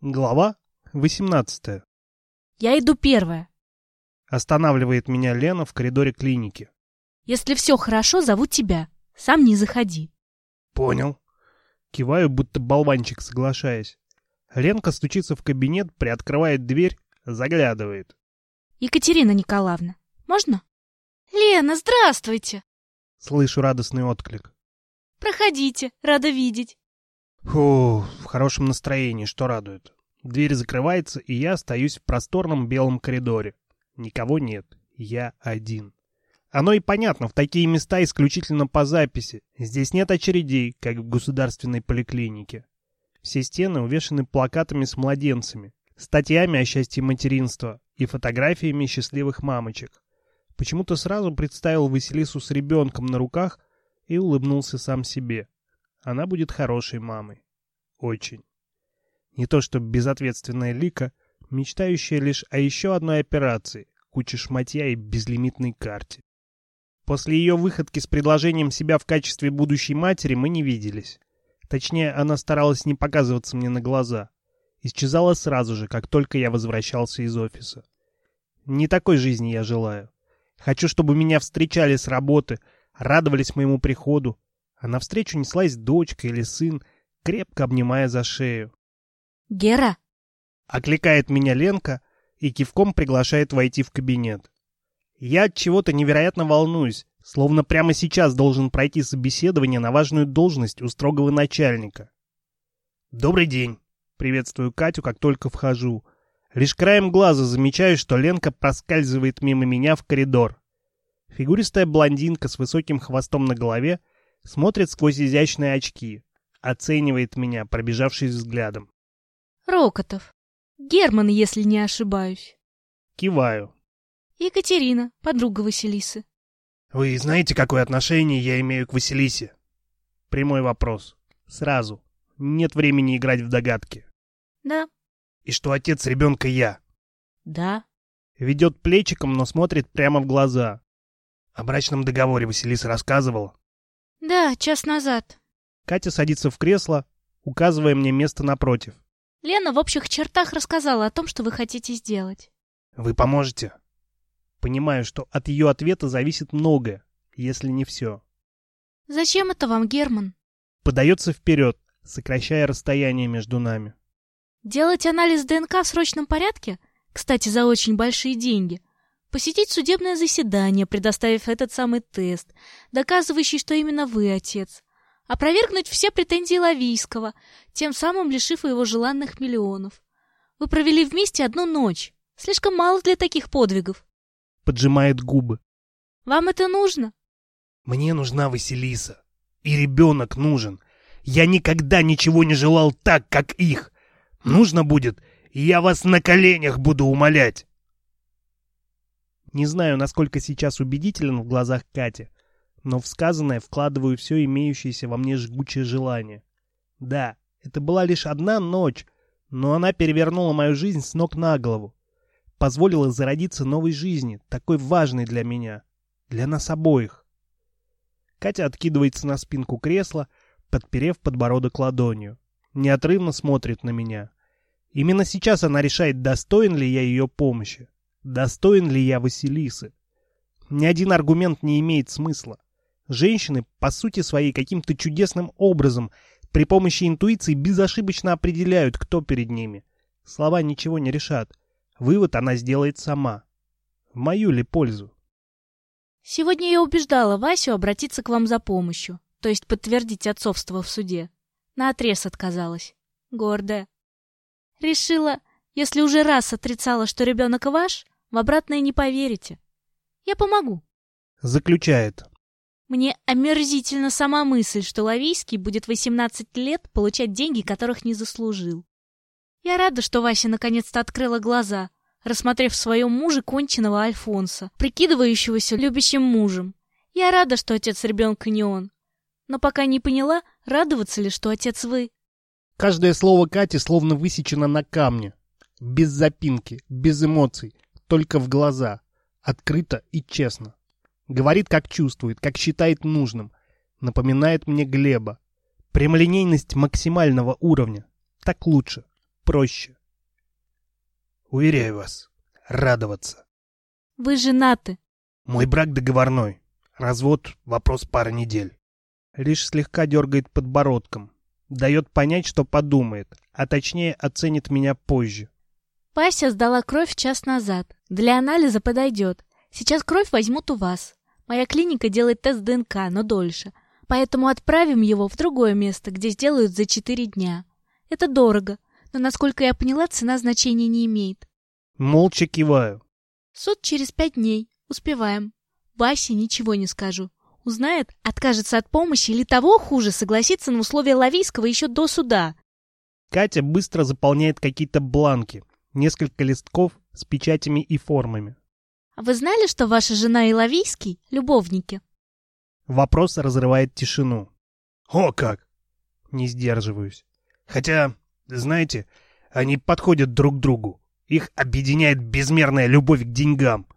Глава 18. Я иду первая. Останавливает меня Лена в коридоре клиники. Если все хорошо, зову тебя. Сам не заходи. Понял. Киваю, будто болванчик, соглашаясь. Ленка стучится в кабинет, приоткрывает дверь, заглядывает. Екатерина Николаевна, можно? Лена, здравствуйте. Слышу радостный отклик. Проходите, рада видеть. Фу, в хорошем настроении, что радует. Дверь закрывается, и я остаюсь в просторном белом коридоре. Никого нет, я один. Оно и понятно, в такие места исключительно по записи. Здесь нет очередей, как в государственной поликлинике. Все стены увешаны плакатами с младенцами, статьями о счастье материнства и фотографиями счастливых мамочек. Почему-то сразу представил Василису с ребенком на руках и улыбнулся сам себе. Она будет хорошей мамой. Очень. Не то что безответственная Лика, мечтающая лишь о еще одной операции, куче шматья и безлимитной карте. После ее выходки с предложением себя в качестве будущей матери мы не виделись. Точнее, она старалась не показываться мне на глаза. Исчезала сразу же, как только я возвращался из офиса. Не такой жизни я желаю. Хочу, чтобы меня встречали с работы, радовались моему приходу, а навстречу неслась дочка или сын, крепко обнимая за шею. Гера? Окликает меня Ленка и кивком приглашает войти в кабинет. Я от чего-то невероятно волнуюсь, словно прямо сейчас должен пройти собеседование на важную должность у строгого начальника. «Добрый день!» — приветствую Катю, как только вхожу. Лишь краем глаза замечаю, что Ленка проскальзывает мимо меня в коридор. Фигуристая блондинка с высоким хвостом на голове смотрит сквозь изящные очки, оценивает меня, пробежавшись взглядом. Рокотов. Герман, если не ошибаюсь. Киваю. Екатерина, подруга Василисы. Вы знаете, какое отношение я имею к Василисе? Прямой вопрос. Сразу. Нет времени играть в догадки. Да. И что отец ребенка я? Да. Ведет плечиком, но смотрит прямо в глаза. О брачном договоре Василиса рассказывала? Да, час назад. Катя садится в кресло, указывая мне место напротив. Лена в общих чертах рассказала о том, что вы хотите сделать. Вы поможете? Понимаю, что от ее ответа зависит многое, если не все. Зачем это вам, Герман? Подается вперед, сокращая расстояние между нами. Делать анализ ДНК в срочном порядке? Кстати, за очень большие деньги. Посетить судебное заседание, предоставив этот самый тест, доказывающий, что именно вы отец. Опровергнуть все претензии Лавийского, тем самым лишив его желанных миллионов. Вы провели вместе одну ночь. Слишком мало для таких подвигов. Поджимает губы. Вам это нужно? Мне нужна Василиса. И ребенок нужен. Я никогда ничего не желал так, как их. Нужно будет, и я вас на коленях буду умолять. Не знаю, насколько сейчас убедителен в глазах Кати, но в сказанное вкладываю все имеющееся во мне жгучее желание. Да, это была лишь одна ночь, но она перевернула мою жизнь с ног на голову. Позволила зародиться новой жизни, такой важной для меня. Для нас обоих. Катя откидывается на спинку кресла, подперев подбородок ладонью. Неотрывно смотрит на меня. Именно сейчас она решает, достоин ли я ее помощи. Достоин ли я Василисы? Ни один аргумент не имеет смысла. Женщины, по сути своей, каким-то чудесным образом, при помощи интуиции безошибочно определяют, кто перед ними. Слова ничего не решат. Вывод она сделает сама. В мою ли пользу? Сегодня я убеждала Васю обратиться к вам за помощью, то есть подтвердить отцовство в суде. Наотрез отказалась. Гордая. Решила, если уже раз отрицала, что ребенок ваш, в обратное не поверите. Я помогу. Заключает. Мне омерзительно сама мысль, что Лавийский будет 18 лет получать деньги, которых не заслужил. Я рада, что Вася наконец-то открыла глаза, рассмотрев в своем муже конченого Альфонса, прикидывающегося любящим мужем. Я рада, что отец ребенка не он. Но пока не поняла, радоваться ли, что отец вы. Каждое слово Кати словно высечено на камне. Без запинки, без эмоций, только в глаза. Открыто и честно. Говорит, как чувствует, как считает нужным. Напоминает мне Глеба. Прямолинейность максимального уровня. Так лучше. проще. Уверяю вас, радоваться. Вы женаты. Мой брак договорной. Развод — вопрос пары недель. Лишь слегка дергает подбородком. Дает понять, что подумает, а точнее оценит меня позже. Пася сдала кровь час назад. Для анализа подойдет. Сейчас кровь возьмут у вас. Моя клиника делает тест ДНК, но дольше. Поэтому отправим его в другое место, где сделают за четыре дня. Это дорого, но, насколько я поняла, цена значения не имеет. Молча киваю. Суд через пять дней. Успеваем. Васе ничего не скажу. Узнает, откажется от помощи или того хуже, согласится на условия Лавийского еще до суда. Катя быстро заполняет какие-то бланки. Несколько листков с печатями и формами. А вы знали, что ваша жена и Лавийский — любовники? Вопрос разрывает тишину. О, как! Не сдерживаюсь. Хотя, знаете, они подходят друг к другу. Их объединяет безмерная любовь к деньгам.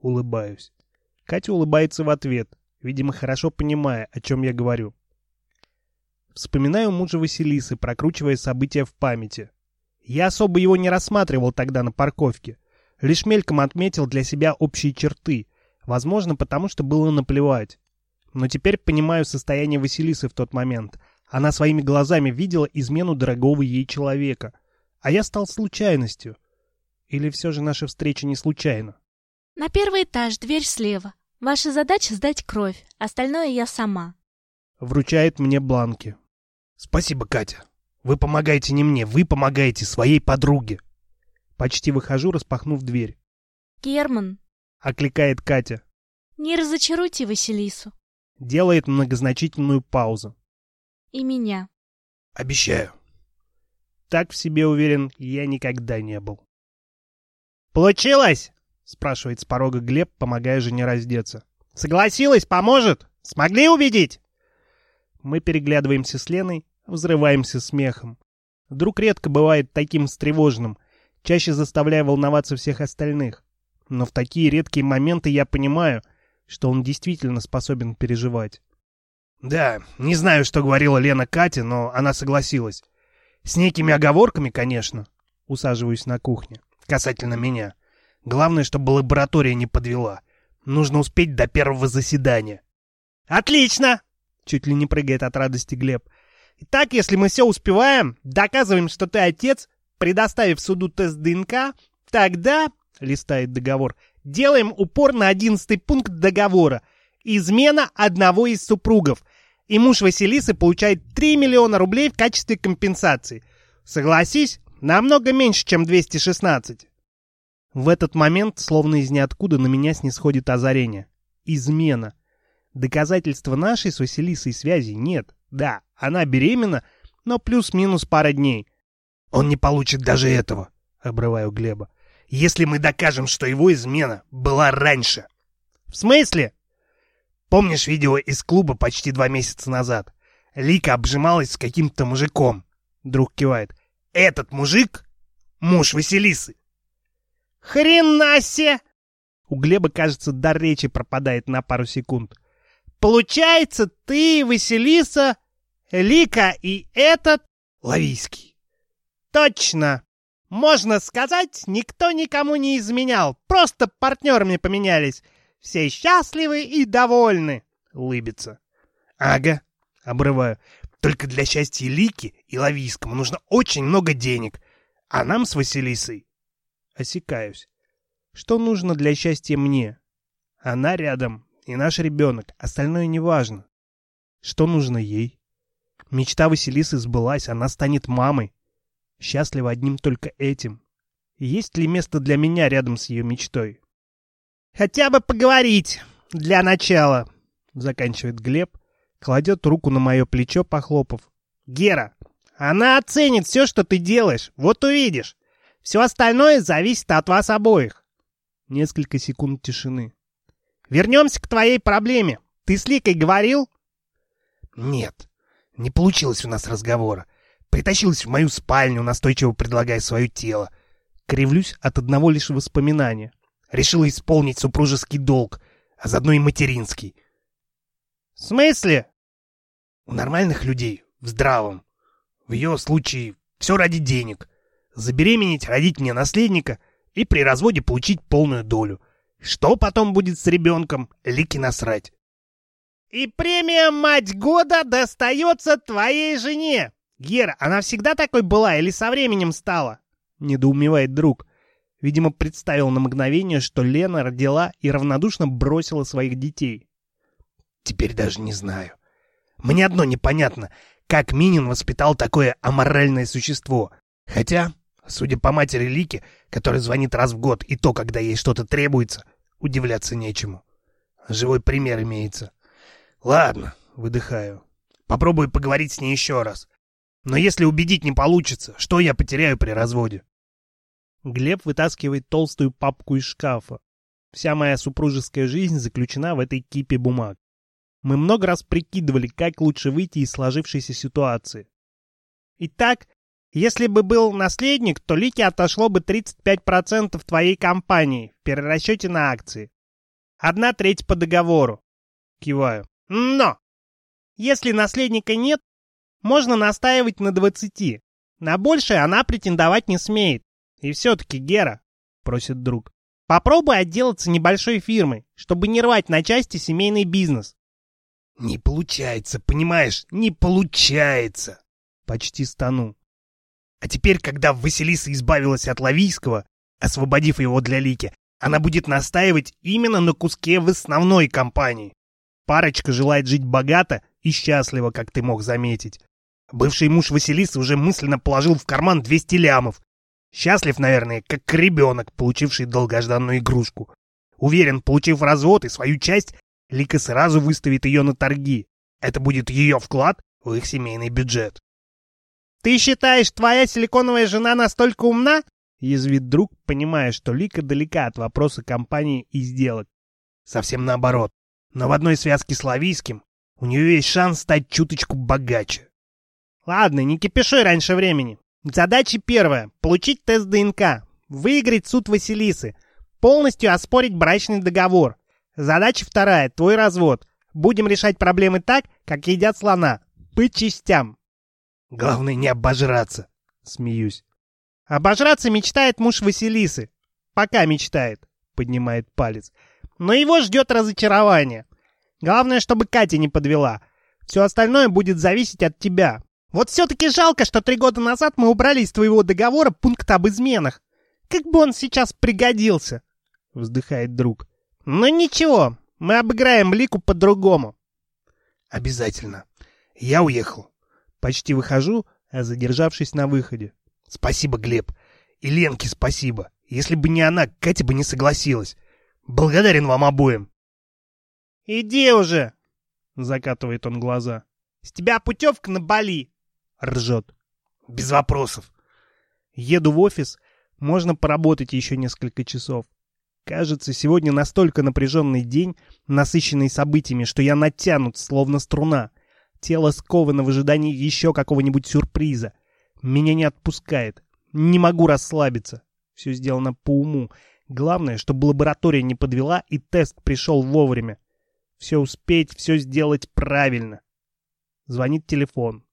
Улыбаюсь. Катя улыбается в ответ, видимо, хорошо понимая, о чем я говорю. Вспоминаю мужа Василисы, прокручивая события в памяти. Я особо его не рассматривал тогда на парковке. Лишь мельком отметил для себя общие черты. Возможно, потому что было наплевать. Но теперь понимаю состояние Василисы в тот момент. Она своими глазами видела измену дорогого ей человека. А я стал случайностью. Или все же наша встреча не случайна? На первый этаж, дверь слева. Ваша задача сдать кровь, остальное я сама. Вручает мне бланки. Спасибо, Катя. Вы помогаете не мне, вы помогаете своей подруге. Почти выхожу, распахнув дверь. Герман. Окликает Катя. Не разочаруйте Василису. Делает многозначительную паузу. И меня. Обещаю. Так в себе уверен я никогда не был. «Получилось?» — спрашивает с порога Глеб, помогая жене раздеться. «Согласилась? Поможет? Смогли убедить?» Мы переглядываемся с Леной, взрываемся смехом. Друг редко бывает таким встревоженным, чаще заставляя волноваться всех остальных. Но в такие редкие моменты я понимаю, что он действительно способен переживать. Да, не знаю, что говорила Лена Кате, но она согласилась. С некими оговорками, конечно. Усаживаюсь на кухне. Касательно меня. Главное, чтобы лаборатория не подвела. Нужно успеть до первого заседания. Отлично! Чуть ли не прыгает от радости Глеб. Итак, если мы все успеваем, доказываем, что ты отец, предоставив суду тест ДНК, тогда, листает договор, делаем упор на одиннадцатый пункт договора. Измена одного из супругов. И муж Василисы получает 3 миллиона рублей в качестве компенсации. Согласись, намного меньше, чем 216. В этот момент, словно из ниоткуда, на меня снисходит озарение. Измена. Доказательства нашей с Василисой связи нет. Да, она беременна, но плюс-минус пара дней. Он не получит даже этого, обрываю Глеба. Если мы докажем, что его измена была раньше. В смысле? Помнишь видео из клуба почти два месяца назад? Лика обжималась с каким-то мужиком. Друг кивает. Этот мужик — муж Василисы. Хрена! У Глеба, кажется, дар речи пропадает на пару секунд. Получается, ты, Василиса, Лика и этот... Лавийский. Точно. Можно сказать, никто никому не изменял. Просто партнерами поменялись. Все счастливы и довольны. Лыбится. Ага. Обрываю. Только для счастья Лики и Лавийскому нужно очень много денег. А нам с Василисой... Осекаюсь. Что нужно для счастья мне? Она рядом, и наш ребенок. Остальное не важно. Что нужно ей? Мечта Василисы сбылась, она станет мамой. Счастлива одним только этим. Есть ли место для меня рядом с ее мечтой? Хотя бы поговорить, для начала, заканчивает Глеб, кладет руку на мое плечо, похлопав. Гера, она оценит все, что ты делаешь, вот увидишь. Все остальное зависит от вас обоих. Несколько секунд тишины. Вернемся к твоей проблеме. Ты с Ликой говорил? Нет, не получилось у нас разговора. Притащилась в мою спальню, настойчиво предлагая свое тело. Кривлюсь от одного лишь воспоминания. Решила исполнить супружеский долг, а заодно и материнский. В смысле? У нормальных людей, в здравом. В ее случае все ради денег. забеременеть, родить мне наследника и при разводе получить полную долю. Что потом будет с ребенком, Лике насрать. «И премия «Мать года» достается твоей жене!» «Гера, она всегда такой была или со временем стала?» — недоумевает друг. Видимо, представил на мгновение, что Лена родила и равнодушно бросила своих детей. «Теперь даже не знаю. Мне одно непонятно, как Минин воспитал такое аморальное существо. Хотя, судя по матери Лики, которая звонит раз в год, и то, когда ей что-то требуется, удивляться нечему. Живой пример имеется. Ладно, выдыхаю. Попробую поговорить с ней еще раз. Но если убедить не получится, что я потеряю при разводе? Глеб вытаскивает толстую папку из шкафа. Вся моя супружеская жизнь заключена в этой кипе бумаг. Мы много раз прикидывали, как лучше выйти из сложившейся ситуации. Итак, если бы был наследник, то Лике отошло бы 35% твоей компании в перерасчете на акции. Одна треть по договору. Киваю. Но! Если наследника нет, можно настаивать на 20. На большее она претендовать не смеет. И все-таки, Гера, просит друг, попробуй отделаться небольшой фирмой, чтобы не рвать на части семейный бизнес. Не получается, понимаешь, не получается. Почти стану. А теперь, когда Василиса избавилась от Лавийского, освободив его для Лики, она будет настаивать именно на куске в основной компании. Парочка желает жить богато и счастливо, как ты мог заметить. Бывший муж Василисы уже мысленно положил в карман 200 лямов. Счастлив, наверное, как ребенок, получивший долгожданную игрушку. Уверен, получив развод и свою часть, Лика сразу выставит ее на торги. Это будет ее вклад в их семейный бюджет. «Ты считаешь, твоя силиконовая жена настолько умна?» Язвит друг, понимая, что Лика далека от вопроса компании и сделок. Совсем наоборот. Но в одной связке с Лавийским у нее есть шанс стать чуточку богаче. Ладно, не кипишуй раньше времени. Задача первая — получить тест ДНК, выиграть суд Василисы, полностью оспорить брачный договор. Задача вторая — твой развод. Будем решать проблемы так, как едят слона, по частям. Главное не обожраться, смеюсь. Обожраться мечтает муж Василисы. Пока мечтает, поднимает палец. Но его ждет разочарование. Главное, чтобы Катя не подвела. Все остальное будет зависеть от тебя. Вот все-таки жалко, что три года назад мы убрали из твоего договора пункт об изменах. Как бы он сейчас пригодился, вздыхает друг. Но ничего, мы обыграем Лику по-другому. Обязательно. Я уехал. Почти выхожу, задержавшись на выходе. Спасибо, Глеб. И Ленке спасибо. Если бы не она, Катя бы не согласилась. Благодарен вам обоим. «Иди уже!» — закатывает он глаза. «С тебя путевка на Бали!» — ржет. «Без вопросов!» Еду в офис, можно поработать еще несколько часов. Кажется, сегодня настолько напряженный день, насыщенный событиями, что я натянут, словно струна. Тело сковано в ожидании еще какого-нибудь сюрприза. Меня не отпускает. Не могу расслабиться. Все сделано по уму. Главное, чтобы лаборатория не подвела и тест пришел вовремя. Все успеть, все сделать правильно. Звонит телефон.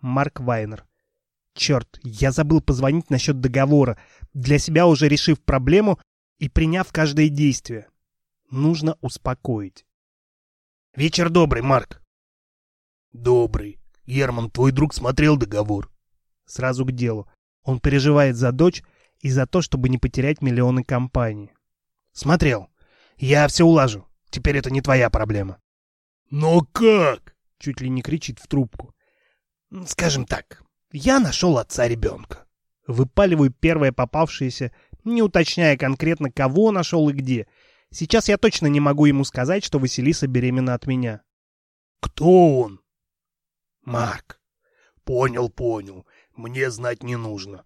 Марк Вайнер. Черт, я забыл позвонить насчет договора, для себя уже решив проблему и приняв каждое действие. Нужно успокоить. Вечер добрый, Марк. Добрый. Герман, твой друг смотрел договор. Сразу к делу. Он переживает за дочь и за то, чтобы не потерять миллионы компании. Смотрел. Я все улажу. Теперь это не твоя проблема. Но как? Чуть ли не кричит в трубку. Скажем так, я нашел отца ребенка. Выпаливаю первое попавшееся, не уточняя конкретно, кого нашел и где. Сейчас я точно не могу ему сказать, что Василиса беременна от меня. Кто он? Марк. Понял, понял. Мне знать не нужно.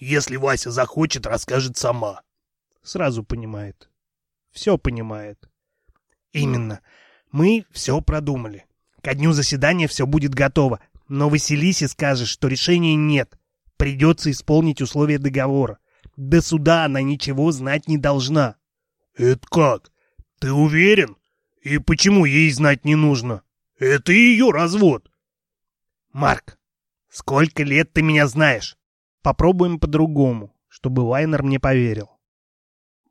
Если Вася захочет, расскажет сама. Сразу понимает. Все понимает. Именно. Мы все продумали. Ко дню заседания все будет готово. Но Василисе скажешь, что решения нет. Придется исполнить условия договора. До суда она ничего знать не должна. Это как? Ты уверен? И почему ей знать не нужно? Это ее развод. Марк, сколько лет ты меня знаешь? Попробуем по-другому, чтобы Вайнер мне поверил.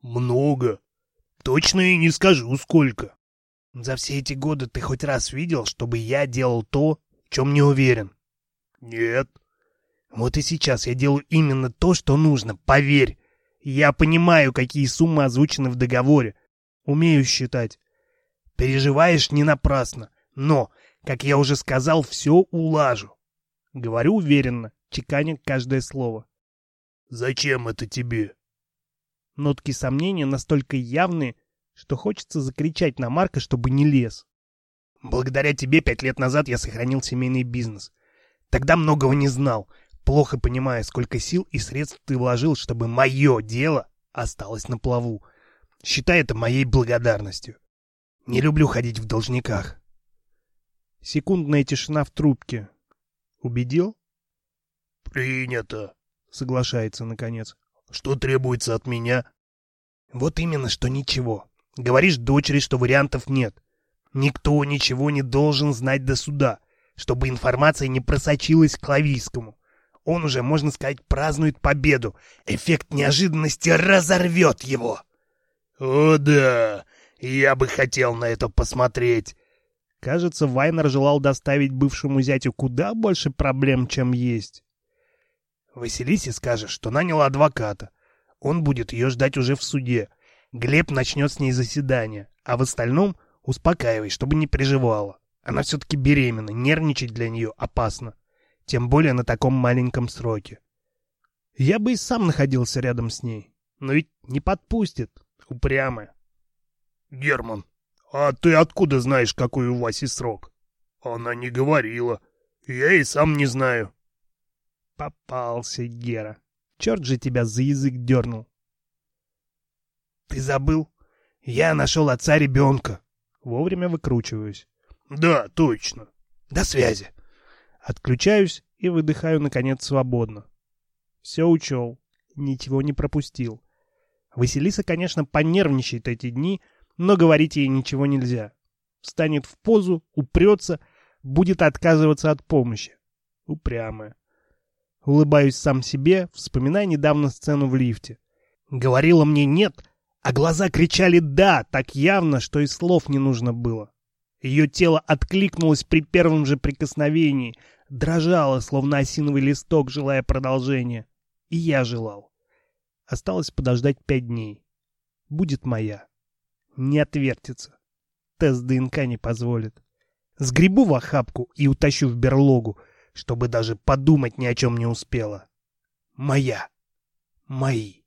Много. Точно и не скажу, сколько. За все эти годы ты хоть раз видел, чтобы я делал то, в чем не уверен? Нет. Вот и сейчас я делаю именно то, что нужно, поверь. Я понимаю, какие суммы озвучены в договоре. Умею считать. Переживаешь не напрасно. Но, как я уже сказал, все улажу. Говорю уверенно, чеканя каждое слово. Зачем это тебе? Нотки сомнения настолько явные, что хочется закричать на Марка, чтобы не лез. Благодаря тебе пять лет назад я сохранил семейный бизнес. Тогда многого не знал, плохо понимая, сколько сил и средств ты вложил, чтобы мое дело осталось на плаву. Считай это моей благодарностью. Не люблю ходить в должниках. Секундная тишина в трубке. Убедил? Принято, соглашается наконец. Что требуется от меня? Вот именно, что ничего. Говоришь дочери, что вариантов нет. Никто ничего не должен знать до суда, чтобы информация не просочилась к Клавийскому. Он уже, можно сказать, празднует победу. Эффект неожиданности разорвет его. О да, я бы хотел на это посмотреть. Кажется, Вайнер желал доставить бывшему зятю куда больше проблем, чем есть. Василисе скажешь, что нанял адвоката. Он будет ее ждать уже в суде. Глеб начнет с ней заседание, а в остальном успокаивай, чтобы не переживала. Она все-таки беременна, нервничать для нее опасно. Тем более на таком маленьком сроке. Я бы и сам находился рядом с ней. Но ведь не подпустит. Упрямая. Герман, а ты откуда знаешь, какой у Васи срок? Она не говорила. Я и сам не знаю. Попался, Гера. Черт же тебя за язык дернул. Ты забыл? Я нашел отца ребенка. Вовремя выкручиваюсь. Да, точно. До связи. Отключаюсь и выдыхаю, наконец, свободно. Все учел. Ничего не пропустил. Василиса, конечно, понервничает эти дни, но говорить ей ничего нельзя. Встанет в позу, упрется, будет отказываться от помощи. Упрямая. Улыбаюсь сам себе, вспоминая недавно сцену в лифте. Говорила мне «нет», а глаза кричали «да» так явно, что и слов не нужно было. Ее тело откликнулось при первом же прикосновении, дрожало, словно осиновый листок, желая продолжения. И я желал. Осталось подождать пять дней. Будет моя. Не отвертится. Тест ДНК не позволит. Сгребу в охапку и утащу в берлогу, чтобы даже подумать ни о чем не успела. Моя. Мои.